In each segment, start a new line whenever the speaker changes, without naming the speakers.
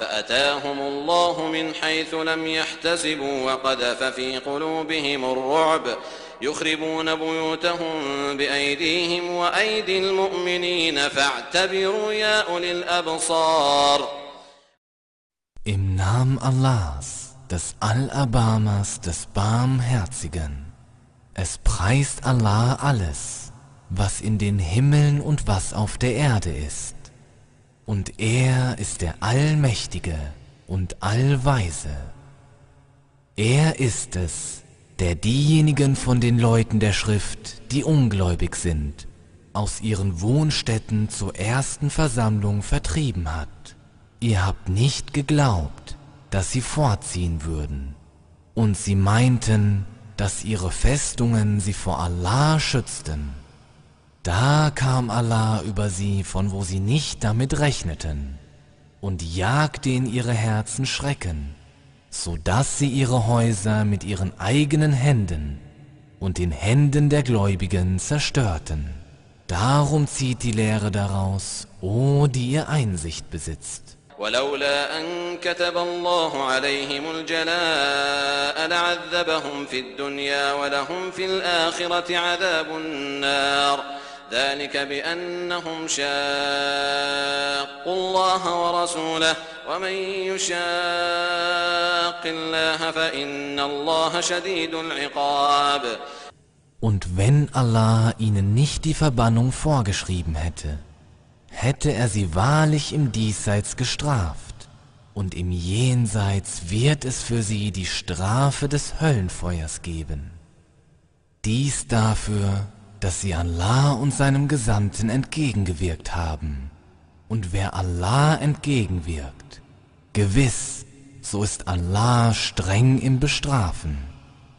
فأتاهم الله من حيث لم يحتسبوا وقذف في قلوبهم الرعب يخربون بيوتهم بأيديهم وأيدي المؤمنين فاعتبروا يا أولي الأبصار
Im Namen Allahs, des Allerbarmers, des Barmherzigen. Es preist Allah alles, was in den Himmeln und was auf der Erde ist. und er ist der Allmächtige und Allweise. Er ist es, der diejenigen von den Leuten der Schrift, die ungläubig sind, aus ihren Wohnstätten zur ersten Versammlung vertrieben hat. Ihr habt nicht geglaubt, dass sie vorziehen würden, und sie meinten, dass ihre Festungen sie vor Allah schützten. Da kam Allah über sie, von wo sie nicht damit rechneten, und jagte in ihre Herzen Schrecken, so dass sie ihre Häuser mit ihren eigenen Händen und den Händen der Gläubigen zerstörten. Darum zieht die Lehre daraus, o oh, die ihr Einsicht besitzt.
ولولا أن كتب الله عليهم الجلاء لعذبهم في الدنيا ولهم في الآخرة عذاب النار ذلك بأنهم شاقوا الله ورسوله ومن يشاق الله فإن الله شديد العقاب
Und wenn Allah ihnen nicht die Verbannung vorgeschrieben hätte, hätte er sie wahrlich im Diesseits gestraft, und im Jenseits wird es für sie die Strafe des Höllenfeuers geben. Dies dafür, dass sie Allah und seinem Gesandten entgegengewirkt haben. Und wer Allah entgegenwirkt, gewiss, so ist Allah streng im Bestrafen.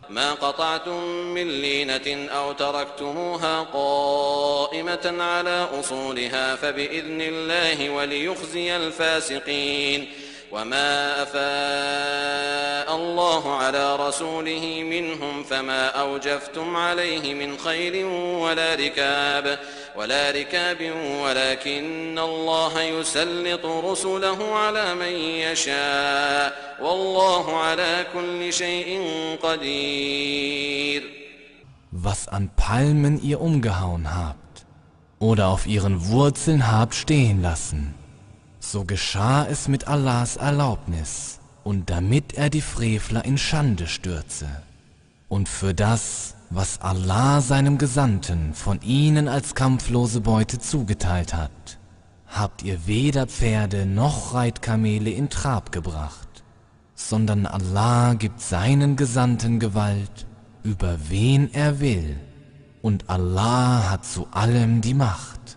ما قطعتم من لينة أو تركتموها قائمة على أصولها فبإذن الله وليخزي الفاسقين وما أفاء الله على رسوله منهم فما أوجفتم عليه من خير ولا ركاب ولا ركاب ولكن الله يسلط رسله على من يشاء والله على كل شيء قدير
Was an Palmen ihr umgehauen habt oder auf ihren Wurzeln habt stehen lassen, So geschah es mit Allahs Erlaubnis und damit er die Frevler in Schande stürze. Und für das, was Allah seinem Gesandten von ihnen als kampflose Beute zugeteilt hat, habt ihr weder Pferde noch Reitkamele in Trab gebracht, sondern Allah gibt seinen Gesandten Gewalt, über wen er will, und Allah hat zu allem die Macht.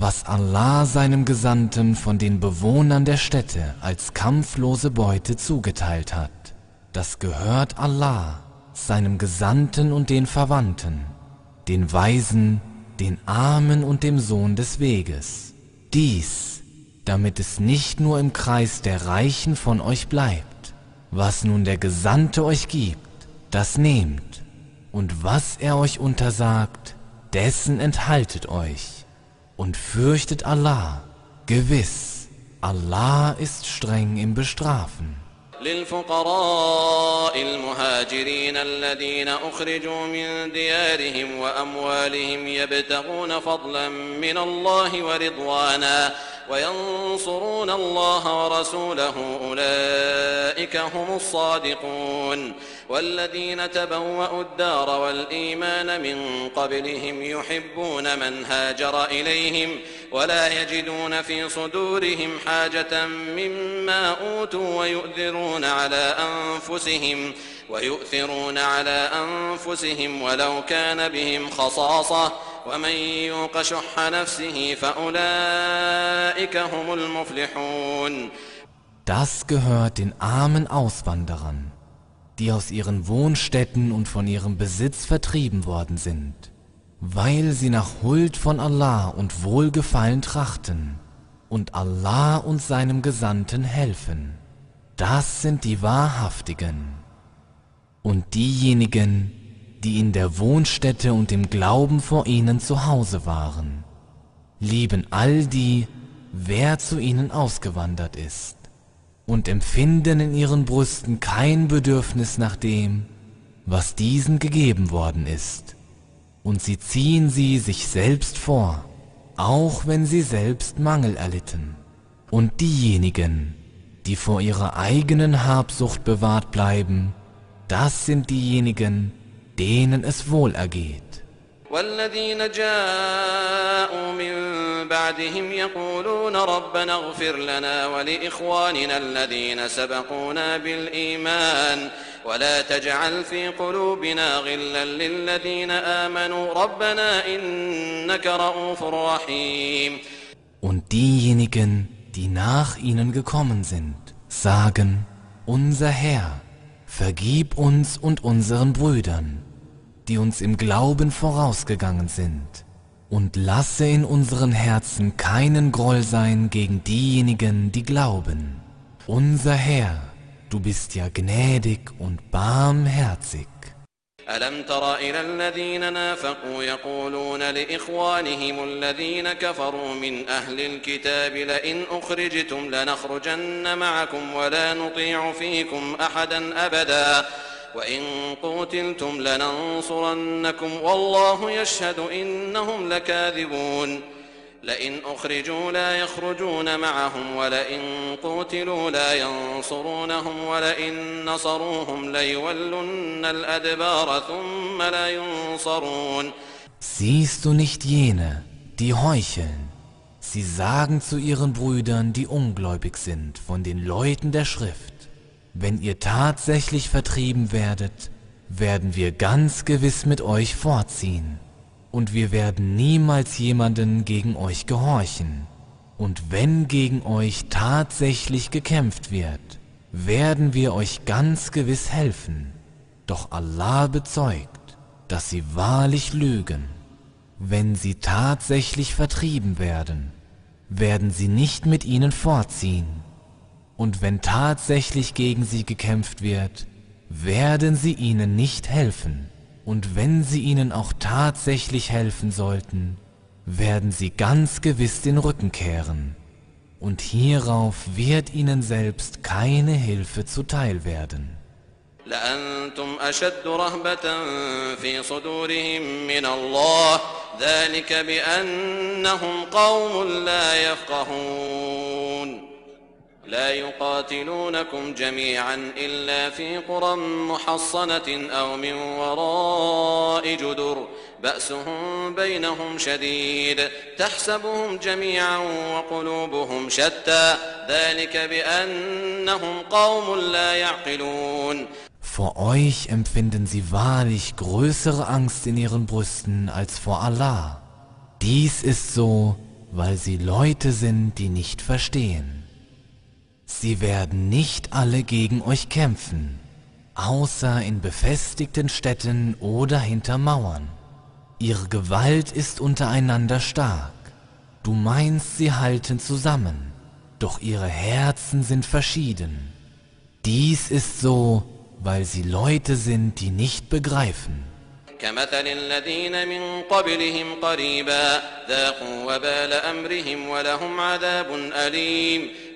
was Allah seinem Gesandten von den Bewohnern der Städte als kampflose Beute zugeteilt hat. Das gehört Allah, seinem Gesandten und den Verwandten, den Weisen, den Armen und dem Sohn des Weges. Dies, damit es nicht nur im Kreis der Reichen von euch bleibt. Was nun der Gesandte euch gibt, das nehmt, und was er euch untersagt, dessen enthaltet euch und fürchtet Allah. Gewiss, Allah ist streng im Bestrafen.
للفقراء المهاجرين الذين أخرجوا من ديارهم وأموالهم يبتغون فضلا من الله ورضوانا وينصرون الله ورسوله أولئك هم الصادقون والذين تبوأوا الدار والإيمان من قبلهم يحبون من هاجر إليهم ولا يجدون في صدورهم حاجة مما أوتوا ويؤثرون على أنفسهم ويؤثرون على أنفسهم ولو كان بهم خصاصة
Das gehört den armen Auswanderern, die aus ihren Wohnstätten und von ihrem Besitz vertrieben worden sind, weil sie nach Huld von Allah und Wohlgefallen trachten und Allah und seinem Gesandten helfen. Das sind die Wahrhaftigen. Und diejenigen, die in der Wohnstätte und im Glauben vor ihnen zu Hause waren. Lieben all die, wer zu ihnen ausgewandert ist, und empfinden in ihren Brüsten kein Bedürfnis nach dem, was diesen gegeben worden ist, und sie ziehen sie sich selbst vor, auch wenn sie selbst Mangel erlitten. Und diejenigen, die vor ihrer eigenen Habsucht bewahrt bleiben, das sind diejenigen, denen es wohl ergeht.
والذين جاءوا من بعدهم يقولون ربنا اغفر لنا ولإخواننا الذين سبقونا بالإيمان ولا تجعل في قلوبنا غلا للذين آمنوا ربنا إنك رؤوف رحيم
Und diejenigen, die nach ihnen gekommen sind, sagen, unser Herr, vergib uns und unseren Brüdern, die uns im Glauben vorausgegangen sind. Und lasse in unseren Herzen keinen Groll sein gegen diejenigen, die glauben. Unser Herr, du bist ja gnädig und barmherzig.
ألم تر إلى الذين نافقوا يقولون لإخوانهم الذين كفروا من أهل الكتاب لئن أخرجتم لنخرجن معكم ولا نطيع فيكم أحدا أبداً وإن قتلتم لننصرنكم والله يشهد إنهم لكاذبون لئن أخرجوا لا يخرجون معهم ولئن قتلوا لا ينصرونهم ولئن نصروهم ليولن الأدبار ثم لا ينصرون
Siehst du nicht jene, die heucheln? Sie sagen zu ihren Brüdern, die ungläubig sind, von den Leuten der Schrift. Wenn ihr tatsächlich vertrieben werdet, werden wir ganz gewiss mit euch vorziehen, und wir werden niemals jemanden gegen euch gehorchen. Und wenn gegen euch tatsächlich gekämpft wird, werden wir euch ganz gewiss helfen. Doch Allah bezeugt, dass sie wahrlich lügen. Wenn sie tatsächlich vertrieben werden, werden sie nicht mit ihnen vorziehen und wenn tatsächlich gegen sie gekämpft wird, werden sie ihnen nicht helfen. Und wenn sie ihnen auch tatsächlich helfen sollten, werden sie ganz gewiss den Rücken kehren. Und hierauf wird ihnen selbst keine Hilfe zuteil werden.
لأنتم أشد رهبة في صدورهم من الله ذلك بأنهم قوم لا يفقهون لا يقاتلونكم جميعا إلا في قرى محصنة أو من وراء جدر بأسهم بينهم شديد تحسبهم جميعا وقلوبهم شتى ذلك بأنهم قوم لا يعقلون
Vor euch empfinden sie wahrlich größere Angst in ihren Brüsten als vor Allah. Dies ist so, weil sie Leute sind, die nicht verstehen. Sie werden nicht alle gegen euch kämpfen, außer in befestigten Städten oder hinter Mauern. Ihre Gewalt ist untereinander stark. Du meinst, sie halten zusammen, doch ihre Herzen sind verschieden. Dies ist so, weil sie Leute sind, die nicht begreifen.
كمثل الذين من قبلهم قريبا ذاقوا وبال أمرهم ولهم عذاب أليم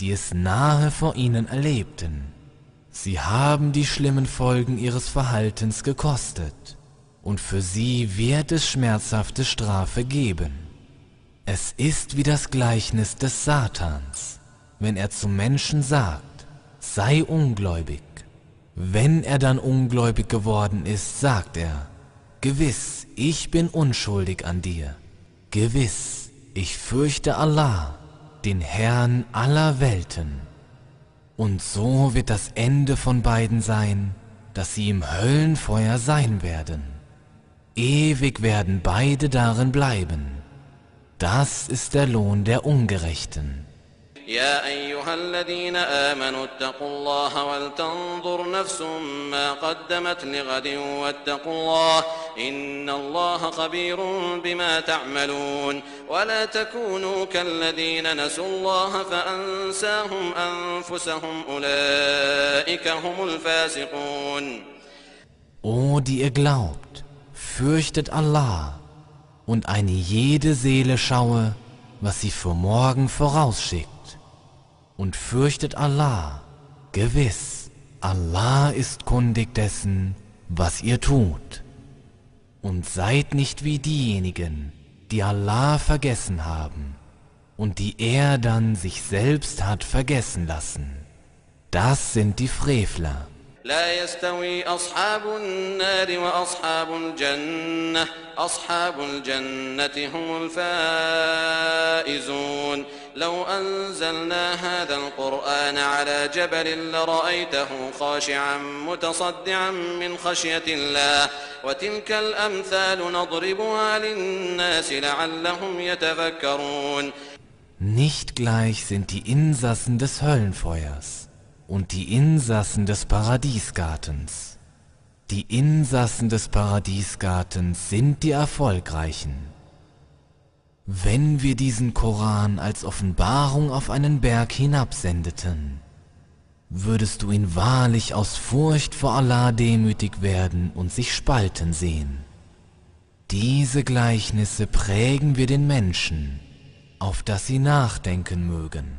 die es nahe vor ihnen erlebten. Sie haben die schlimmen Folgen ihres Verhaltens gekostet, und für sie wird es schmerzhafte Strafe geben. Es ist wie das Gleichnis des Satans, wenn er zum Menschen sagt, sei ungläubig. Wenn er dann ungläubig geworden ist, sagt er, Gewiss, ich bin unschuldig an dir. Gewiss, ich fürchte Allah den Herrn aller Welten. Und so wird das Ende von beiden sein, dass sie im Höllenfeuer sein werden. Ewig werden beide darin bleiben. Das ist der Lohn der Ungerechten.
يا أيها الذين آمنوا اتقوا الله ولتنظر نفس ما قدمت لغد واتقوا الله إن الله خبير بما تعملون ولا تكونوا كالذين نسوا الله فأنساهم أنفسهم أولئك هم الفاسقون
O oh, die ihr glaubt, fürchtet Allah und eine jede Seele schaue, was sie für morgen vorausschickt. und fürchtet Allah. Gewiss, Allah ist kundig dessen, was ihr tut. Und seid nicht wie diejenigen, die Allah vergessen haben und die er dann sich selbst hat vergessen lassen. Das sind die Frevler.
لا يستوي أصحاب النار وأصحاب الجنة أصحاب الجنة هم الفائزون لو أنزلنا هذا القرآن على جبل لرأيته خاشعا متصدعا من خشية الله وتلك الأمثال نضربها للناس لعلهم يتفكرون
Nicht gleich sind die Insassen des Höllenfeuers. und die Insassen des Paradiesgartens. Die Insassen des Paradiesgartens sind die Erfolgreichen. Wenn wir diesen Koran als Offenbarung auf einen Berg hinabsendeten, würdest du ihn wahrlich aus Furcht vor Allah demütig werden und sich spalten sehen. Diese Gleichnisse prägen wir den Menschen, auf dass sie nachdenken mögen.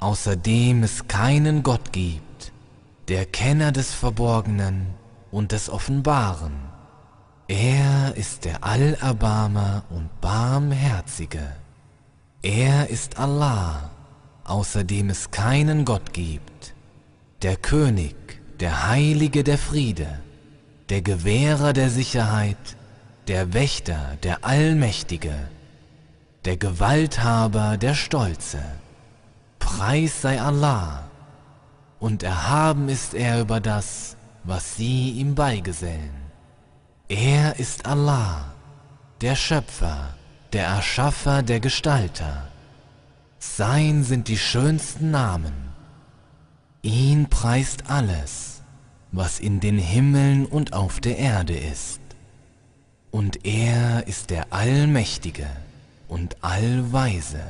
außer dem es keinen Gott gibt, der Kenner des Verborgenen und des Offenbaren. Er ist der Allerbarmer und Barmherzige. Er ist Allah, außer dem es keinen Gott gibt, der König, der Heilige der Friede, der Gewährer der Sicherheit, der Wächter, der Allmächtige, der Gewalthaber, der Stolze. Preis sei Allah, und erhaben ist er über das, was sie ihm beigesellen. Er ist Allah, der Schöpfer, der Erschaffer, der Gestalter. Sein sind die schönsten Namen. Ihn preist alles, was in den Himmeln und auf der Erde ist. Und er ist der Allmächtige und Allweise.